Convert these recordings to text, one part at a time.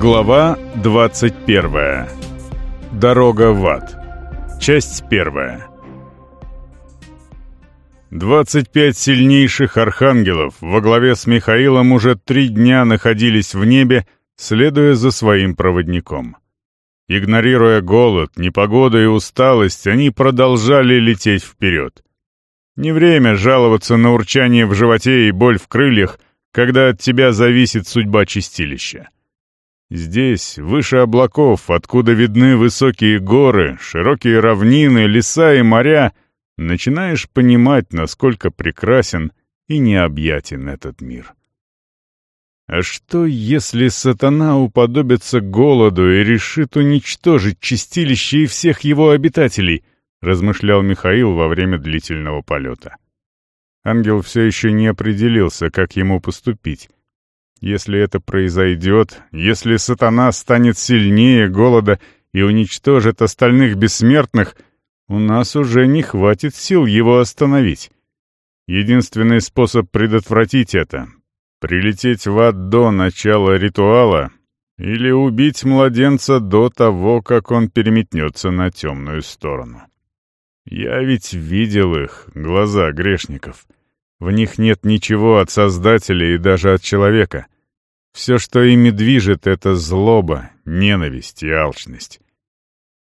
Глава 21. Дорога в ад. Часть первая. 25 сильнейших архангелов во главе с Михаилом уже три дня находились в небе, следуя за своим проводником. Игнорируя голод, непогоду и усталость, они продолжали лететь вперед. Не время жаловаться на урчание в животе и боль в крыльях, когда от тебя зависит судьба чистилища. Здесь, выше облаков, откуда видны высокие горы, широкие равнины, леса и моря, начинаешь понимать, насколько прекрасен и необъятен этот мир. А что, если сатана уподобится голоду и решит уничтожить чистилище и всех его обитателей, размышлял Михаил во время длительного полета. Ангел все еще не определился, как ему поступить, если это произойдет, если сатана станет сильнее голода и уничтожит остальных бессмертных, у нас уже не хватит сил его остановить. Единственный способ предотвратить это — прилететь в ад до начала ритуала или убить младенца до того, как он переметнется на темную сторону. Я ведь видел их, глаза грешников. В них нет ничего от Создателя и даже от человека. Все, что ими движет, — это злоба, ненависть и алчность.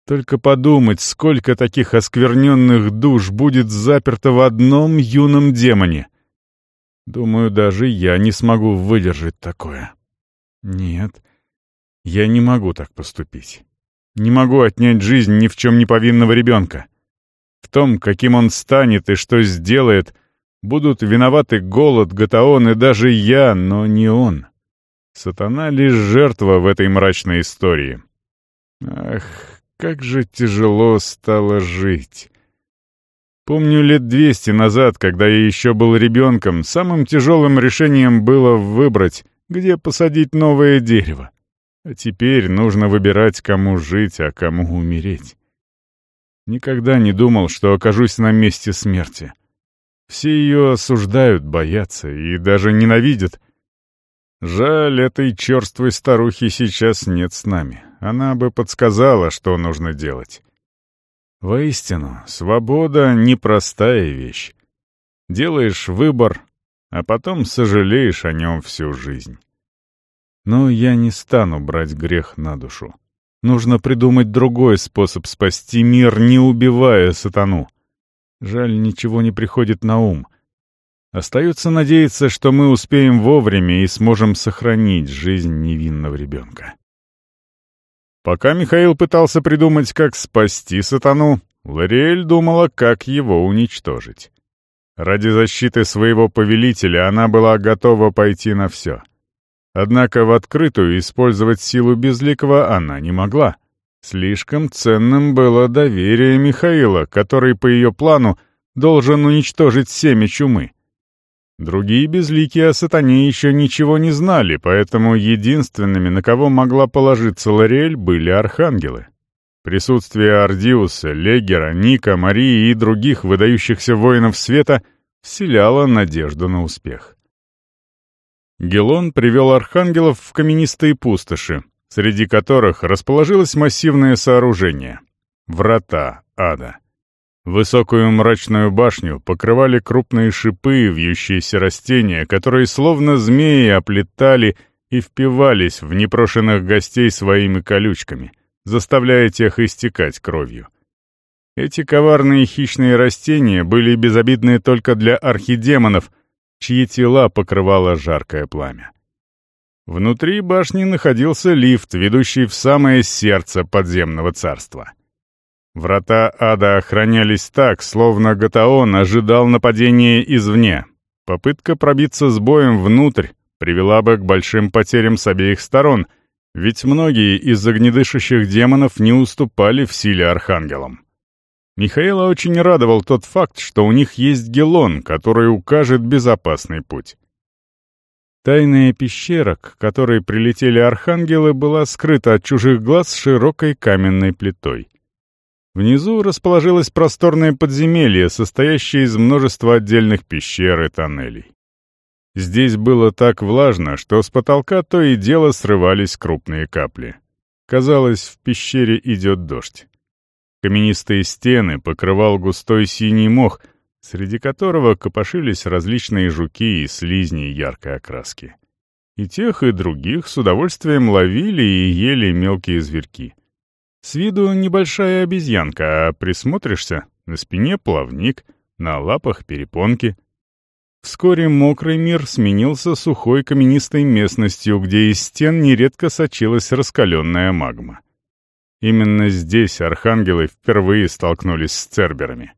Только подумать, сколько таких оскверненных душ будет заперто в одном юном демоне. Думаю, даже я не смогу выдержать такое. Нет, я не могу так поступить. Не могу отнять жизнь ни в чем не повинного ребенка. В том, каким он станет и что сделает, будут виноваты голод, Гатаон и даже я, но не он. Сатана лишь жертва в этой мрачной истории. Ах, как же тяжело стало жить. Помню, лет двести назад, когда я еще был ребенком, самым тяжелым решением было выбрать, где посадить новое дерево. А теперь нужно выбирать, кому жить, а кому умереть. Никогда не думал, что окажусь на месте смерти. Все ее осуждают, боятся и даже ненавидят, Жаль, этой черствой старухи сейчас нет с нами. Она бы подсказала, что нужно делать. Воистину, свобода — непростая вещь. Делаешь выбор, а потом сожалеешь о нем всю жизнь. Но я не стану брать грех на душу. Нужно придумать другой способ спасти мир, не убивая сатану. Жаль, ничего не приходит на ум. Остается надеяться, что мы успеем вовремя и сможем сохранить жизнь невинного ребенка. Пока Михаил пытался придумать, как спасти сатану, Лориэль думала, как его уничтожить. Ради защиты своего повелителя она была готова пойти на все. Однако в открытую использовать силу Безликого она не могла. Слишком ценным было доверие Михаила, который по ее плану должен уничтожить семя чумы. Другие безликие о сатане еще ничего не знали, поэтому единственными, на кого могла положиться Лориэль, были архангелы. Присутствие Ардиуса, Легера, Ника, Марии и других выдающихся воинов света вселяло надежду на успех. Гелон привел архангелов в каменистые пустоши, среди которых расположилось массивное сооружение — врата ада. Высокую мрачную башню покрывали крупные шипы, вьющиеся растения, которые словно змеи оплетали и впивались в непрошенных гостей своими колючками, заставляя тех истекать кровью. Эти коварные хищные растения были безобидны только для архидемонов, чьи тела покрывало жаркое пламя. Внутри башни находился лифт, ведущий в самое сердце подземного царства — Врата ада охранялись так, словно Гатаон ожидал нападения извне. Попытка пробиться с боем внутрь привела бы к большим потерям с обеих сторон, ведь многие из огнедышащих демонов не уступали в силе архангелам. Михаила очень радовал тот факт, что у них есть Гелон, который укажет безопасный путь. Тайная пещера, к которой прилетели архангелы, была скрыта от чужих глаз широкой каменной плитой. Внизу расположилось просторное подземелье, состоящее из множества отдельных пещер и тоннелей. Здесь было так влажно, что с потолка то и дело срывались крупные капли. Казалось, в пещере идет дождь. Каменистые стены покрывал густой синий мох, среди которого копошились различные жуки и слизни яркой окраски. И тех, и других с удовольствием ловили и ели мелкие зверьки. С виду небольшая обезьянка, а присмотришься — на спине плавник, на лапах перепонки — Вскоре мокрый мир сменился сухой каменистой местностью, где из стен нередко сочилась раскаленная магма. Именно здесь архангелы впервые столкнулись с церберами.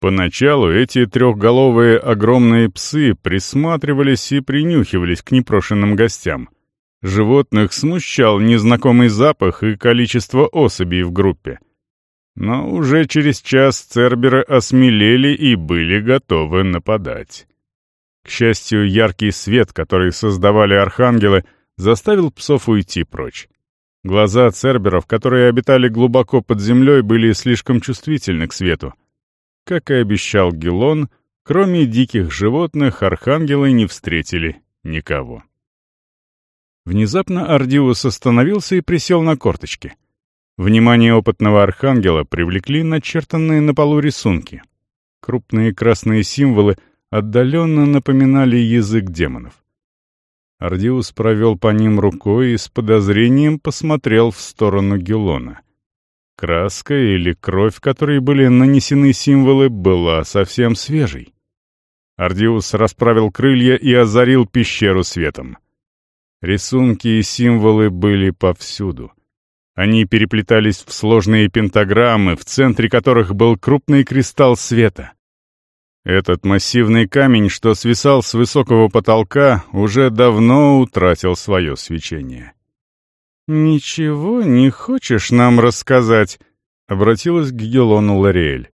Поначалу эти трехголовые огромные псы присматривались и принюхивались к непрошенным гостям. Животных смущал незнакомый запах и количество особей в группе. Но уже через час церберы осмелели и были готовы нападать. К счастью, яркий свет, который создавали архангелы, заставил псов уйти прочь. Глаза церберов, которые обитали глубоко под землей, были слишком чувствительны к свету. Как и обещал Гелон, кроме диких животных, архангелы не встретили никого. Внезапно Ардиус остановился и присел на корточки. Внимание опытного архангела привлекли начертанные на полу рисунки. Крупные красные символы — отдаленно напоминали язык демонов. Ардиус провел по ним рукой и с подозрением посмотрел в сторону Гелона. Краска или кровь, которой были нанесены символы, была совсем свежей. Ардиус расправил крылья и озарил пещеру светом. Рисунки и символы были повсюду. Они переплетались в сложные пентаграммы, в центре которых был крупный кристалл света. Этот массивный камень, что свисал с высокого потолка, уже давно утратил свое свечение. «Ничего не хочешь нам рассказать?» — обратилась к Гелону Лориэль.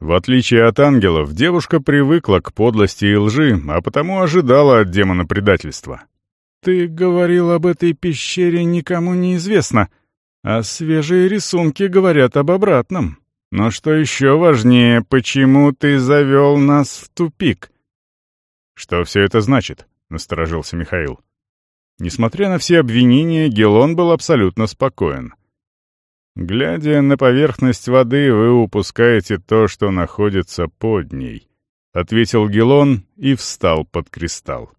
В отличие от ангелов, девушка привыкла к подлости и лжи, а потому ожидала от демона предательства. «Ты говорил об этой пещере никому неизвестно, а свежие рисунки говорят об обратном». Но что еще важнее, почему ты завел нас в тупик?» «Что все это значит?» — насторожился Михаил. Несмотря на все обвинения, Гелон был абсолютно спокоен. «Глядя на поверхность воды, вы упускаете то, что находится под ней», — ответил Гелон и встал под кристалл.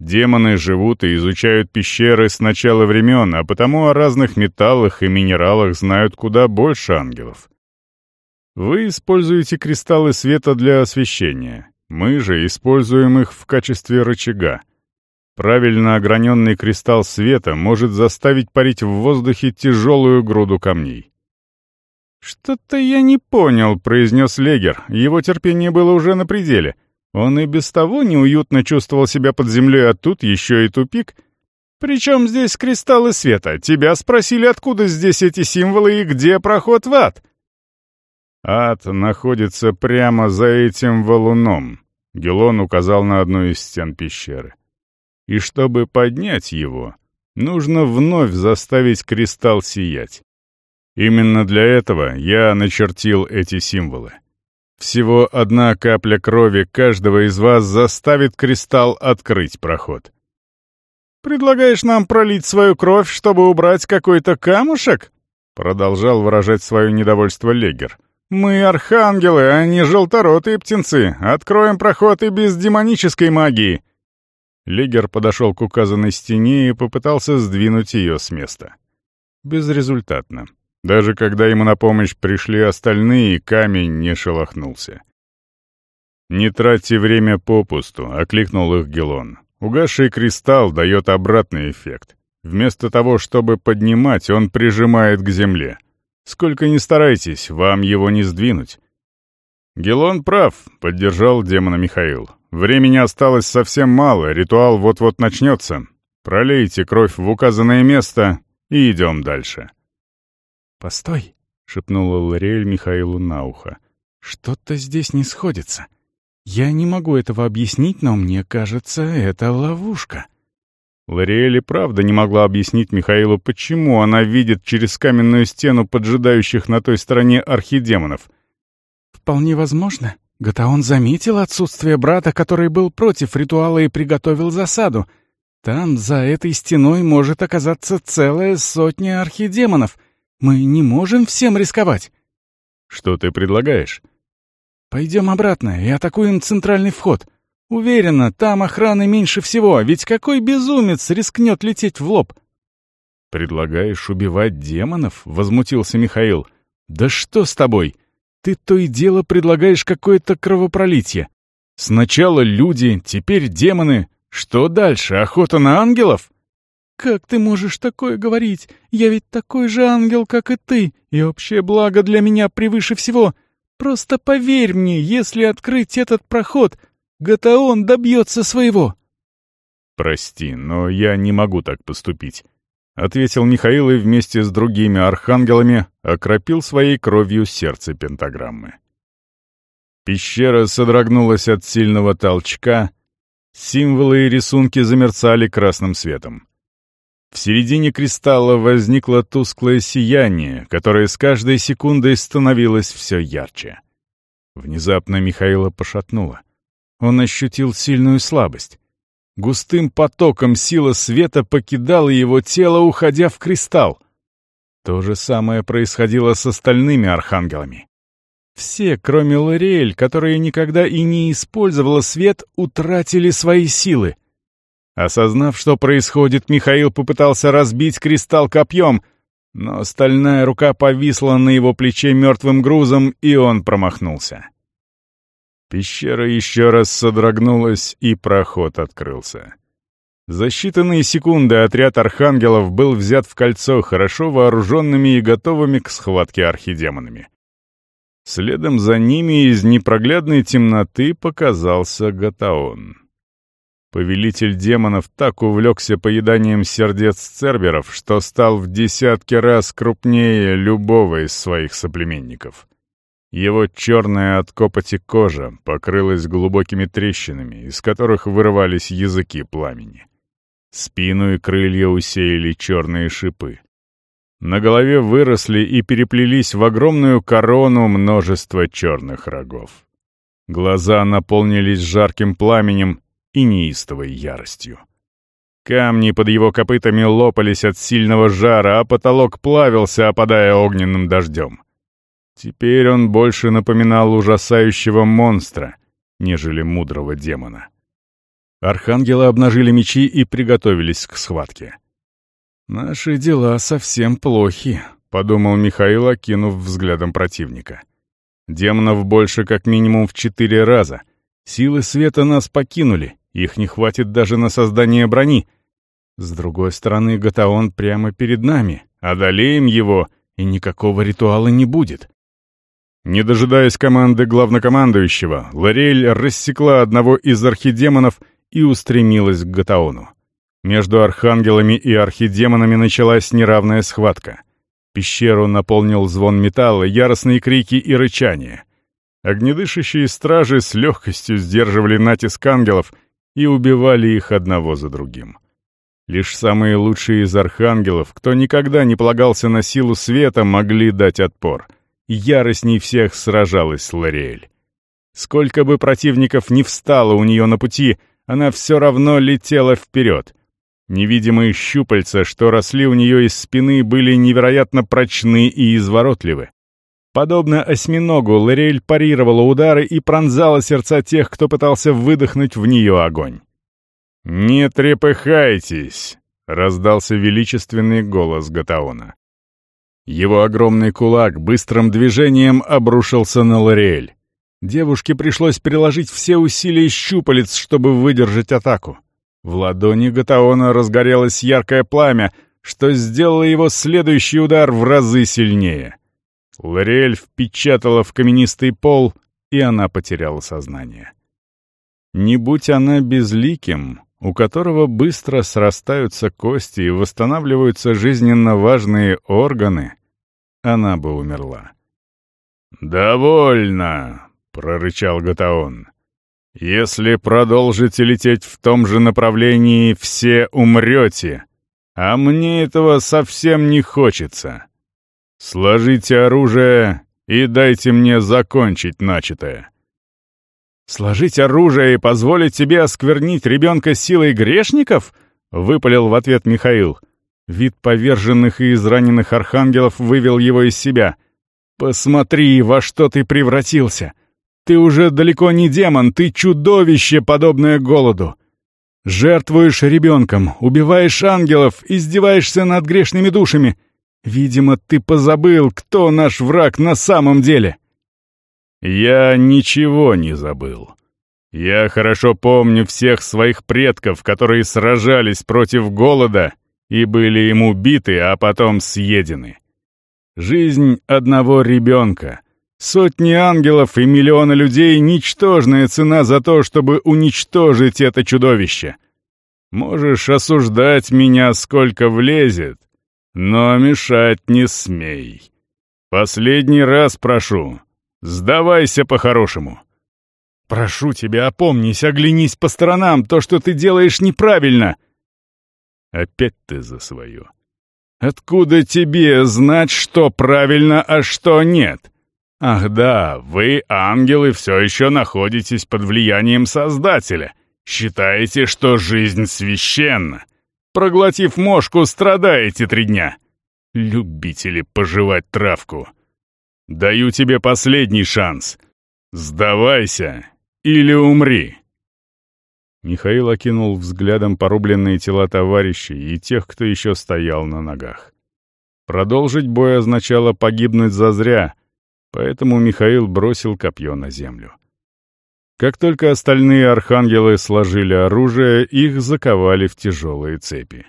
Демоны живут и изучают пещеры с начала времен, а потому о разных металлах и минералах знают куда больше ангелов. Вы используете кристаллы света для освещения. Мы же используем их в качестве рычага. Правильно ограненный кристалл света может заставить парить в воздухе тяжелую груду камней. «Что-то я не понял», — произнес Легер. Его терпение было уже на пределе. Он и без того неуютно чувствовал себя под землей, а тут еще и тупик. «Причем здесь кристаллы света? Тебя спросили, откуда здесь эти символы и где проход в ад?» Ад находится прямо за этим валуном. Гелон указал на одну из стен пещеры. И чтобы поднять его, нужно вновь заставить кристалл сиять. Именно для этого я начертил эти символы. Всего одна капля крови каждого из вас заставит кристалл открыть проход. «Предлагаешь нам пролить свою кровь, чтобы убрать какой-то камушек?» Продолжал выражать свое недовольство Легер. «Мы архангелы, а не желторотые птенцы. Откроем проход и без демонической магии». Лигер подошел к указанной стене и попытался сдвинуть ее с места. Безрезультатно. Даже когда ему на помощь пришли остальные, камень не шелохнулся. «Не тратьте время попусту», — окликнул их Гелон. «Угасший кристалл дает обратный эффект. Вместо того, чтобы поднимать, он прижимает к земле. Сколько ни старайтесь, вам его не сдвинуть». «Гелон прав», — поддержал демона Михаил. «Времени осталось совсем мало, ритуал вот-вот начнется. Пролейте кровь в указанное место и идем дальше». «Постой», — шепнула Лориэль Михаилу на ухо. «Что-то здесь не сходится. Я не могу этого объяснить, но мне кажется, это ловушка». Лориэль правда не могла объяснить Михаилу, почему она видит через каменную стену поджидающих на той стороне архидемонов. «Вполне возможно», — Гатаон заметил отсутствие брата, который был против ритуала и приготовил засаду. Там, за этой стеной, может оказаться целая сотня архидемонов. Мы не можем всем рисковать. Что ты предлагаешь? Пойдем обратно и атакуем центральный вход. Уверена, там охраны меньше всего, ведь какой безумец рискнет лететь в лоб? «Предлагаешь убивать демонов?» — возмутился Михаил. «Да что с тобой? Ты то и дело предлагаешь какое-то кровопролитие. Сначала люди, теперь демоны. Что дальше, охота на ангелов?» «Как ты можешь такое говорить? Я ведь такой же ангел, как и ты, и общее благо для меня превыше всего. Просто поверь мне, если открыть этот проход, Гатаон добьется своего». «Прости, но я не могу так поступить. — ответил Михаил и вместе с другими архангелами окропил своей кровью сердце пентаграммы. Пещера содрогнулась от сильного толчка, символы и рисунки замерцали красным светом. В середине кристалла возникло тусклое сияние, которое с каждой секундой становилось все ярче. Внезапно Михаила пошатнуло. Он ощутил сильную слабость. Густым потоком сила света покидала его тело, уходя в кристалл. То же самое происходило с остальными архангелами. Все, кроме Лориэль, которая никогда и не использовала свет, утратили свои силы. Осознав, что происходит, Михаил попытался разбить кристалл копьем, но стальная рука повисла на его плече мертвым грузом, и он промахнулся. Пещера еще раз содрогнулась, и проход открылся. За считанные секунды отряд архангелов был взят в кольцо хорошо вооруженными и готовыми к схватке архидемонами. Следом за ними из непроглядной темноты показался Гатаон. Повелитель демонов так увлекся поеданием сердец церберов, что стал в десятки раз крупнее любого из своих соплеменников. Его черная от копоти кожа покрылась глубокими трещинами, из которых вырывались языки пламени. Спину и крылья усеяли черные шипы. На голове выросли и переплелись в огромную корону множество черных рогов. Глаза наполнились жарким пламенем и неистовой яростью. Камни под его копытами лопались от сильного жара, а потолок плавился, опадая огненным дождем. Теперь он больше напоминал ужасающего монстра, нежели мудрого демона. Архангелы обнажили мечи и приготовились к схватке. «Наши дела совсем плохи», — подумал Михаил, окинув взглядом противника. «Демонов больше как минимум в четыре раза. Силы света нас покинули, их не хватит даже на создание брони. С другой стороны, Гатаон прямо перед нами. Одолеем его, и никакого ритуала не будет. Не дожидаясь команды главнокомандующего, Лорель рассекла одного из архидемонов и устремилась к Гатаону. Между архангелами и архидемонами началась неравная схватка. Пещеру наполнил звон металла, яростные крики и рычания. Огнедышащие стражи с легкостью сдерживали натиск ангелов и убивали их одного за другим. Лишь самые лучшие из архангелов, кто никогда не полагался на силу света, могли дать отпор — яростней всех сражалась Лориэль. Сколько бы противников ни встало у нее на пути, она все равно летела вперед. Невидимые щупальца, что росли у нее из спины, были невероятно прочны и изворотливы. Подобно осьминогу, Лориэль парировала удары и пронзала сердца тех, кто пытался выдохнуть в нее огонь. «Не трепыхайтесь!» — раздался величественный голос Гатаона. Его огромный кулак быстрым движением обрушился на Лориэль. Девушке пришлось приложить все усилия щупалец, чтобы выдержать атаку. В ладони Гатаона разгорелось яркое пламя, что сделало его следующий удар в разы сильнее. Лориэль впечатала в каменистый пол, и она потеряла сознание. Не будь она безликим, у которого быстро срастаются кости и восстанавливаются жизненно важные органы, она бы умерла. «Довольно!» — прорычал Гатаон. «Если продолжите лететь в том же направлении, все умрете, а мне этого совсем не хочется. Сложите оружие и дайте мне закончить начатое». Сложить оружие и позволить тебе осквернить ребенка силой грешников?» — выпалил в ответ Михаил. Вид поверженных и израненных архангелов вывел его из себя. «Посмотри, во что ты превратился! Ты уже далеко не демон, ты чудовище, подобное голоду! Жертвуешь ребенком, убиваешь ангелов, издеваешься над грешными душами. Видимо, ты позабыл, кто наш враг на самом деле. Я ничего не забыл. Я хорошо помню всех своих предков, которые сражались против голода и были им убиты, а потом съедены. Жизнь одного ребенка, сотни ангелов и миллионы людей — ничтожная цена за то, чтобы уничтожить это чудовище. Можешь осуждать меня сколько влезет, но мешать не смей. Последний раз прошу, сдавайся по-хорошему. Прошу тебя, опомнись, оглянись по сторонам, то, что ты делаешь, неправильно. Опять ты за свое. Откуда тебе знать, что правильно, а что нет? Ах да, вы, ангелы, все еще находитесь под влиянием Создателя. Считаете, что жизнь священна. Проглотив мошку, страдаете три дня. Любители пожевать травку. Даю тебе последний шанс. Сдавайся или умри. Михаил окинул взглядом порубленные тела товарищей и тех, кто еще стоял на ногах. Продолжить бой означало погибнуть зазря, поэтому Михаил бросил копье на землю. Как только остальные архангелы сложили оружие, их заковали в тяжелые цепи.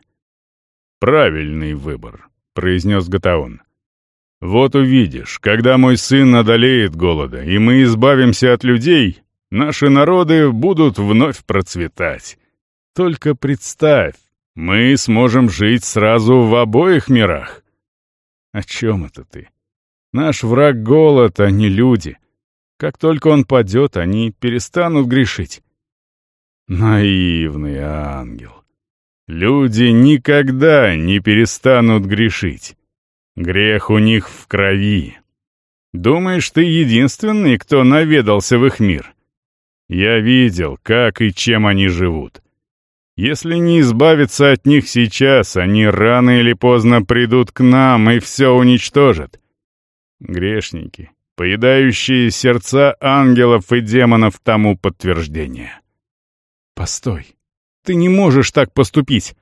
«Правильный выбор», — произнес Гатаон. «Вот увидишь, когда мой сын одолеет голода, и мы избавимся от людей, наши народы будут вновь процветать. Только представь, мы сможем жить сразу в обоих мирах». «О чем это ты? Наш враг — голод, а не люди. Как только он падет, они перестанут грешить. Наивный ангел. Люди никогда не перестанут грешить. Грех у них в крови. Думаешь, ты единственный, кто наведался в их мир? Я видел, как и чем они живут. Если не избавиться от них сейчас, они рано или поздно придут к нам и все уничтожат. Грешники, Поедающие сердца ангелов и демонов тому подтверждение. «Постой, ты не можешь так поступить!»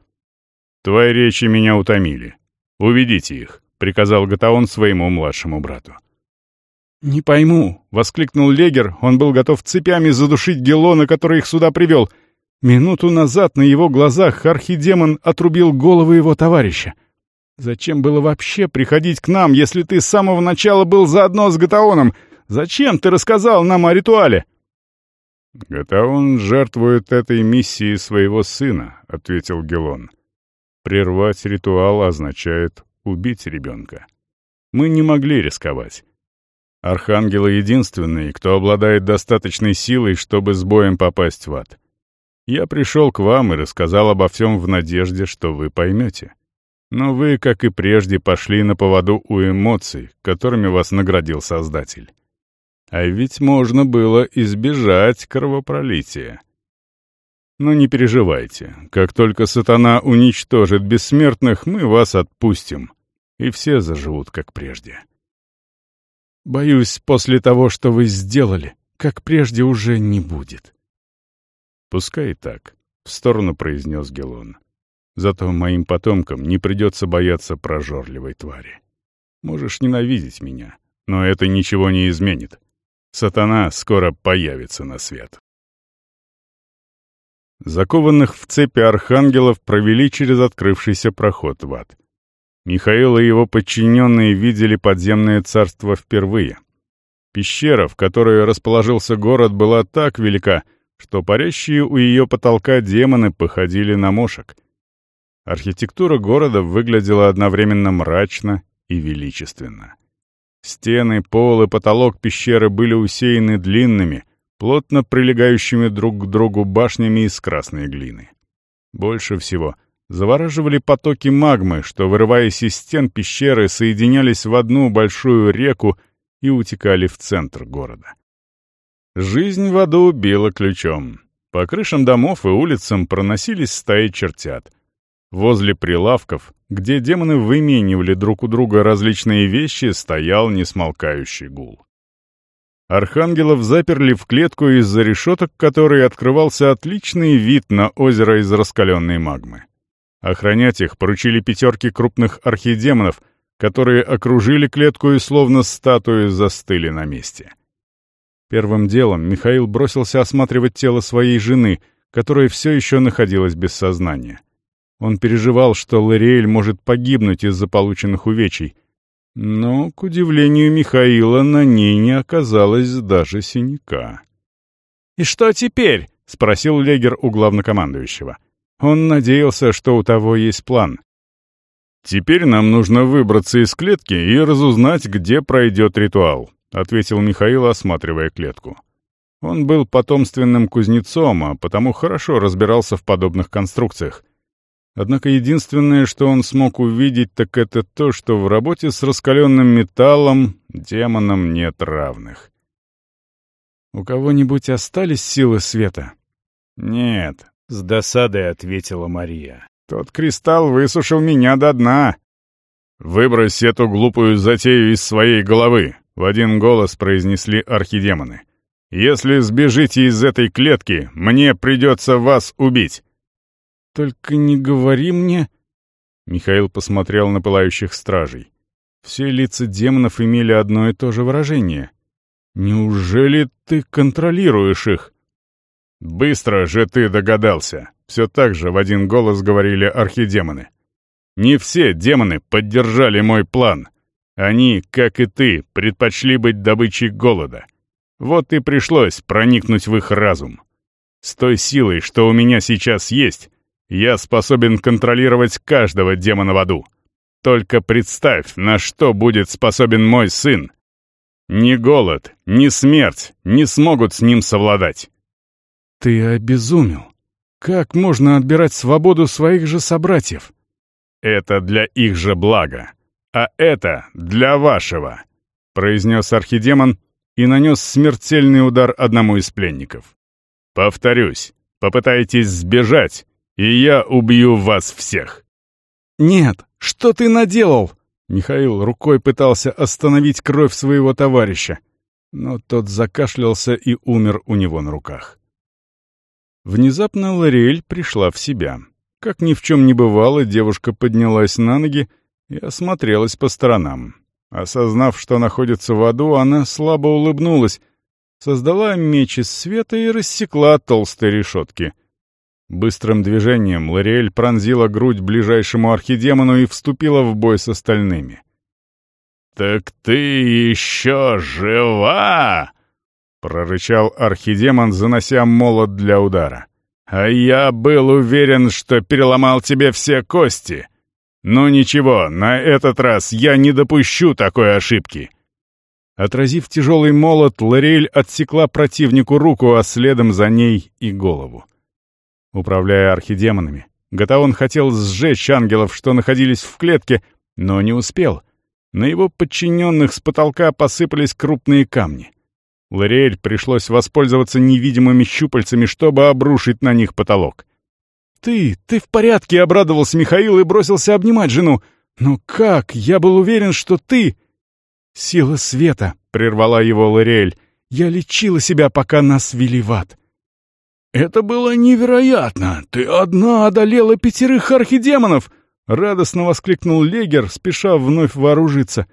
«Твои речи меня утомили. Уведите их», — приказал Гатаон своему младшему брату. «Не пойму», — воскликнул Легер, он был готов цепями задушить Гелона, который их сюда привел. Минуту назад на его глазах архидемон отрубил голову его товарища. Зачем было вообще приходить к нам, если ты с самого начала был заодно с Гатаоном? Зачем ты рассказал нам о ритуале?» «Гатаон жертвует этой миссией своего сына», — ответил Гелон. «Прервать ритуал означает убить ребенка. Мы не могли рисковать. Архангелы единственные, кто обладает достаточной силой, чтобы с боем попасть в ад. Я пришел к вам и рассказал обо всем в надежде, что вы поймете. Но вы, как и прежде, пошли на поводу у эмоций, которыми вас наградил Создатель. А ведь можно было избежать кровопролития. Но не переживайте, как только сатана уничтожит бессмертных, мы вас отпустим, и все заживут, как прежде. Боюсь, после того, что вы сделали, как прежде уже не будет. Пускай и так, — в сторону произнес Гелон. Зато моим потомкам не придется бояться прожорливой твари. Можешь ненавидеть меня, но это ничего не изменит. Сатана скоро появится на свет. Закованных в цепи архангелов провели через открывшийся проход в ад. Михаил и его подчиненные видели подземное царство впервые. Пещера, в которой расположился город, была так велика, что парящие у ее потолка демоны походили на мошек — Архитектура города выглядела одновременно мрачно и величественно. Стены, пол и потолок пещеры были усеяны длинными, плотно прилегающими друг к другу башнями из красной глины. Больше всего завораживали потоки магмы, что, вырываясь из стен пещеры, соединялись в одну большую реку и утекали в центр города. Жизнь в аду била ключом. По крышам домов и улицам проносились стаи чертят. Возле прилавков, где демоны выменивали друг у друга различные вещи, стоял несмолкающий гул. Архангелов заперли в клетку из-за решеток, которой открывался отличный вид на озеро из раскаленной магмы. Охранять их поручили пятерки крупных архидемонов, которые окружили клетку и словно статуи застыли на месте. Первым делом Михаил бросился осматривать тело своей жены, которая все еще находилась без сознания. Он переживал, что Лориэль может погибнуть из-за полученных увечий, но, к удивлению Михаила, на ней не оказалось даже синяка. «И что теперь?» — спросил Легер у главнокомандующего. Он надеялся, что у того есть план. «Теперь нам нужно выбраться из клетки и разузнать, где пройдет ритуал», — ответил Михаил, осматривая клетку. Он был потомственным кузнецом, а потому хорошо разбирался в подобных конструкциях. Однако единственное, что он смог увидеть, так это то, что в работе с раскаленным металлом демонам нет равных. «У кого-нибудь остались силы света?» «Нет», — с досадой ответила Мария. «Тот кристалл высушил меня до дна». «Выбрось эту глупую затею из своей головы», — в один голос произнесли архидемоны. «Если сбежите из этой клетки, мне придется вас убить». «Только не говори мне...» Михаил посмотрел на пылающих стражей. Все лица демонов имели одно и то же выражение. «Неужели ты контролируешь их?» «Быстро же ты догадался!» Все так же в один голос говорили архидемоны. «Не все демоны поддержали мой план. Они, как и ты, предпочли быть добычей голода. Вот и пришлось проникнуть в их разум. С той силой, что у меня сейчас есть, я способен контролировать каждого демона в аду. Только представь, на что будет способен мой сын. Ни голод, ни смерть не смогут с ним совладать. Ты обезумел. Как можно отбирать свободу своих же собратьев? Это для их же блага. А это для вашего, произнес архидемон и нанес смертельный удар одному из пленников. Повторюсь, попытайтесь сбежать, и я убью вас всех!» «Нет, что ты наделал?» Михаил рукой пытался остановить кровь своего товарища, но тот закашлялся и умер у него на руках. Внезапно Лориэль пришла в себя. Как ни в чем не бывало, девушка поднялась на ноги и осмотрелась по сторонам. Осознав, что находится в аду, она слабо улыбнулась, создала меч из света и рассекла толстые решетки. Быстрым движением Лориэль пронзила грудь ближайшему архидемону и вступила в бой с остальными. «Так ты еще жива!» — прорычал архидемон, занося молот для удара. «А я был уверен, что переломал тебе все кости. Но ничего, на этот раз я не допущу такой ошибки». Отразив тяжелый молот, Лориэль отсекла противнику руку, а следом за ней и голову. Управляя архидемонами, Гатаон хотел сжечь ангелов, что находились в клетке, но не успел. На его подчиненных с потолка посыпались крупные камни. Лориэль пришлось воспользоваться невидимыми щупальцами, чтобы обрушить на них потолок. «Ты, ты в порядке!» — обрадовался Михаил и бросился обнимать жену. «Но как? Я был уверен, что ты...» «Сила света!» — прервала его Лориэль. «Я лечила себя, пока нас вели в ад. «Это было невероятно! Ты одна одолела пятерых архидемонов!» — радостно воскликнул Легер, спеша вновь вооружиться.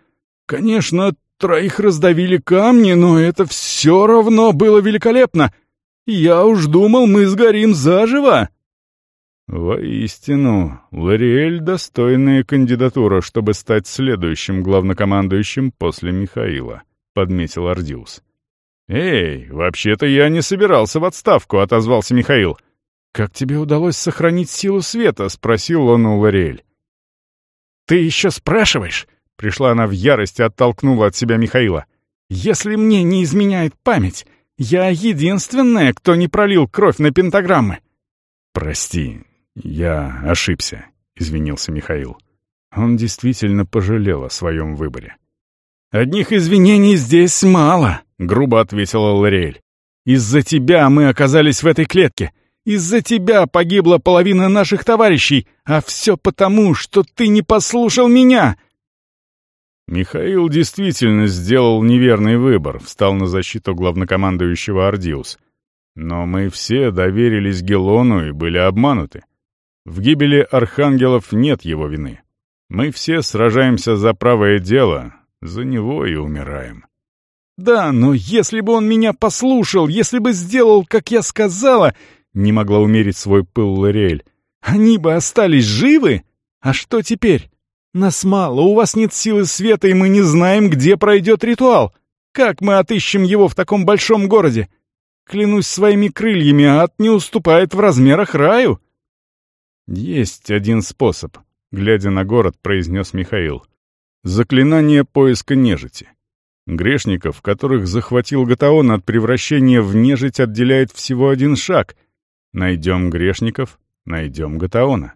«Конечно, троих раздавили камни, но это все равно было великолепно! Я уж думал, мы сгорим заживо!» «Воистину, Лориэль — достойная кандидатура, чтобы стать следующим главнокомандующим после Михаила», — подметил Ардиус. «Эй, вообще-то я не собирался в отставку», — отозвался Михаил. «Как тебе удалось сохранить силу света?» — спросил он у Лориэль. «Ты еще спрашиваешь?» — пришла она в ярость и оттолкнула от себя Михаила. «Если мне не изменяет память, я единственная, кто не пролил кровь на пентаграммы». «Прости, я ошибся», — извинился Михаил. Он действительно пожалел о своем выборе. «Одних извинений здесь мало», — грубо ответила Лориэль. Из-за тебя мы оказались в этой клетке. Из-за тебя погибла половина наших товарищей, а все потому, что ты не послушал меня!» Михаил действительно сделал неверный выбор, встал на защиту главнокомандующего Ордиус. Но мы все доверились Гелону и были обмануты. В гибели архангелов нет его вины. Мы все сражаемся за правое дело, за него и умираем. «Да, но если бы он меня послушал, если бы сделал, как я сказала...» Не могла умерить свой пыл Лориэль. «Они бы остались живы? А что теперь? Нас мало, у вас нет силы света, и мы не знаем, где пройдет ритуал. Как мы отыщем его в таком большом городе? Клянусь своими крыльями, ад не уступает в размерах раю». «Есть один способ», — глядя на город, произнес Михаил. «Заклинание поиска нежити. Грешников, которых захватил Гатаон от превращения в нежить, отделяет всего один шаг. Найдем грешников, найдем Гатаона.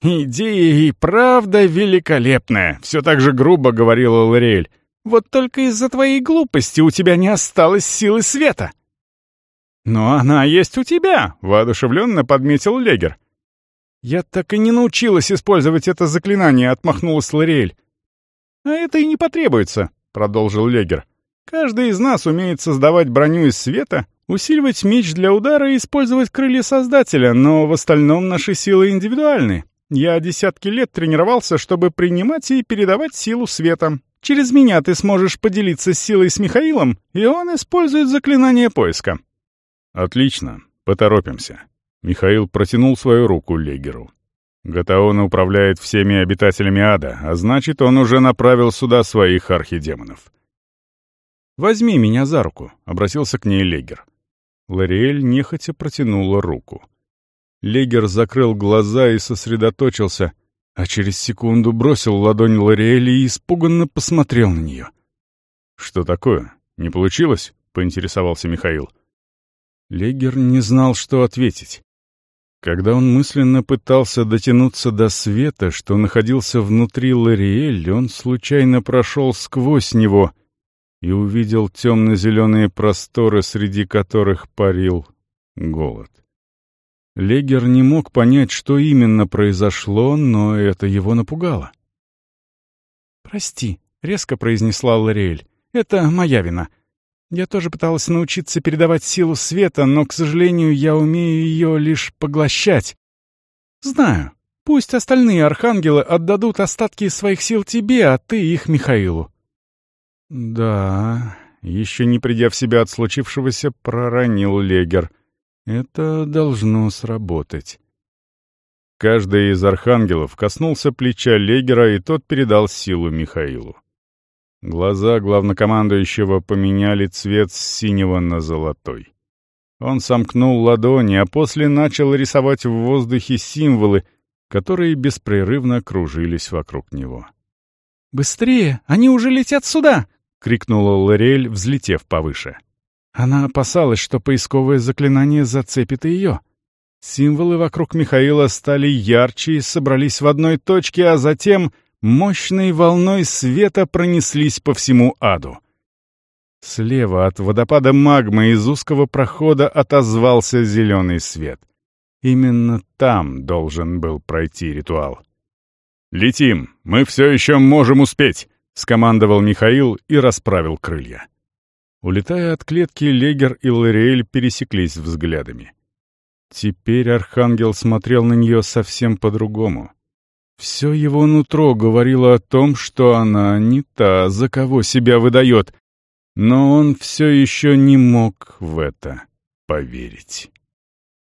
«Идея и правда великолепная», — все так же грубо говорила Лориэль. «Вот только из-за твоей глупости у тебя не осталось силы света». «Но она есть у тебя», — воодушевленно подметил Легер. «Я так и не научилась использовать это заклинание», — отмахнулась Лориэль. «А это и не потребуется продолжил Легер. «Каждый из нас умеет создавать броню из света, усиливать меч для удара и использовать крылья Создателя, но в остальном наши силы индивидуальны. Я десятки лет тренировался, чтобы принимать и передавать силу света. Через меня ты сможешь поделиться силой с Михаилом, и он использует заклинание поиска». «Отлично. Поторопимся». Михаил протянул свою руку Легеру. Гатаон управляет всеми обитателями ада, а значит, он уже направил сюда своих архидемонов. «Возьми меня за руку», — обратился к ней Легер. Лориэль нехотя протянула руку. Легер закрыл глаза и сосредоточился, а через секунду бросил ладонь Лориэли и испуганно посмотрел на нее. «Что такое? Не получилось?» — поинтересовался Михаил. Легер не знал, что ответить. Когда он мысленно пытался дотянуться до света, что находился внутри Лориэль, он случайно прошел сквозь него и увидел темно-зеленые просторы, среди которых парил голод. Легер не мог понять, что именно произошло, но это его напугало. «Прости», — резко произнесла Лориэль, — «это моя вина. Я тоже пыталась научиться передавать силу света, но, к сожалению, я умею ее лишь поглощать. Знаю. Пусть остальные архангелы отдадут остатки своих сил тебе, а ты их Михаилу. Да, еще не придя в себя от случившегося, проронил Легер. Это должно сработать. Каждый из архангелов коснулся плеча Легера, и тот передал силу Михаилу. Глаза главнокомандующего поменяли цвет с синего на золотой. Он сомкнул ладони, а после начал рисовать в воздухе символы, которые беспрерывно кружились вокруг него. «Быстрее! Они уже летят сюда!» — крикнула Лорель, взлетев повыше. Она опасалась, что поисковое заклинание зацепит ее. Символы вокруг Михаила стали ярче и собрались в одной точке, а затем мощной волной света пронеслись по всему аду. Слева от водопада магмы из узкого прохода отозвался зеленый свет. Именно там должен был пройти ритуал. «Летим! Мы все еще можем успеть!» — скомандовал Михаил и расправил крылья. Улетая от клетки, Легер и Лориэль пересеклись взглядами. Теперь Архангел смотрел на нее совсем по-другому. Все его нутро говорило о том, что она не та, за кого себя выдает, но он все еще не мог в это поверить.